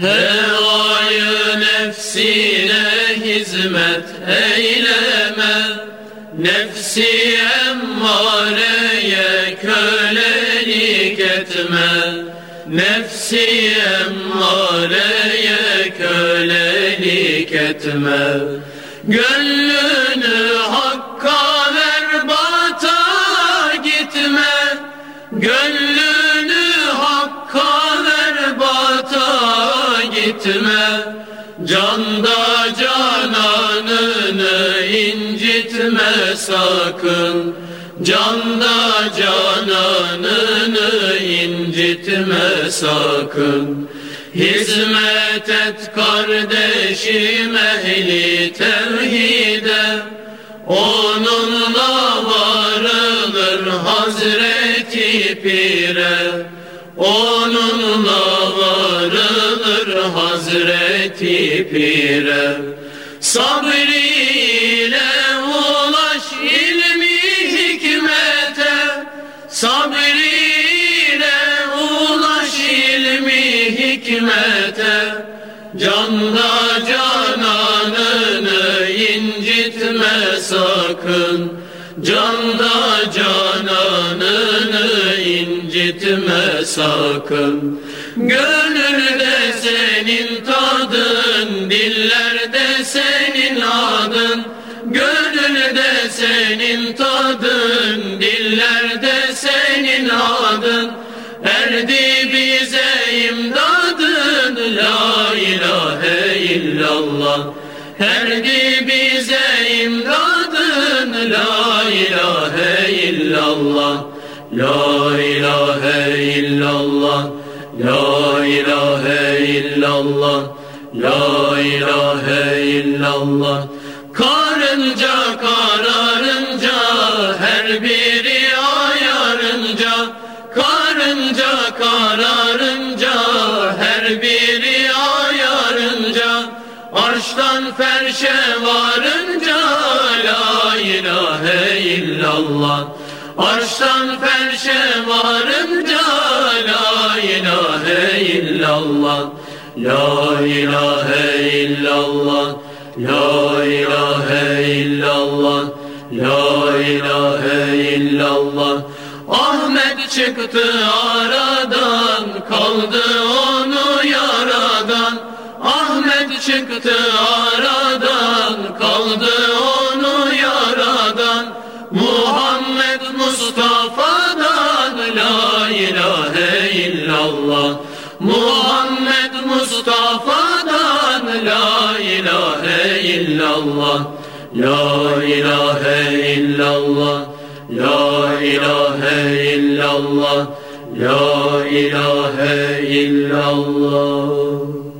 Hevayı nefsine hizmet eyleme. Nefsi emmareye kölelik etme. Nefsi emmareye kölelik etme. Gönlünü hakka ver bata gitme. Gönlünü gitme Canda cananını incitme sakın. Canda cananını incitme sakın. Hizmet et kardeşim ehli tevhide. Onunla varılır Hazreti Pire. Onunla Hazreti Pire. Sabriyle ulaş ilmi hikmete. Sabriyle ulaş ilmi hikmete. Canda cananını incitme sakın. Canda cananını incitme sakın. Gönülde senin tadın Dillerde senin adın. Gönülde senin tadın Dillerde senin adın. Erdi bize imdadın La ilahe illallah. Erdi bize imdadın La ilahe illallah La ilahe illallah La ilahe illallah La ilahe illallah. Karınca kararınca Her biri ayarınca. Karınca kararınca Her biri ayarınca. Arştan ferşe varınca La ilahe illallah Arştan ferşe varınca La ilahe illallah La ilahe illallah La ilahe illallah La ilahe illallah. Ahmet çıktı aradan Kaldı onu yaradan. Ahmet çıktı aradan Kaldı illallah Muhammed Mustafa'dan La ilahe illallah La ilahe illallah La ilahe illallah La ilahe illallah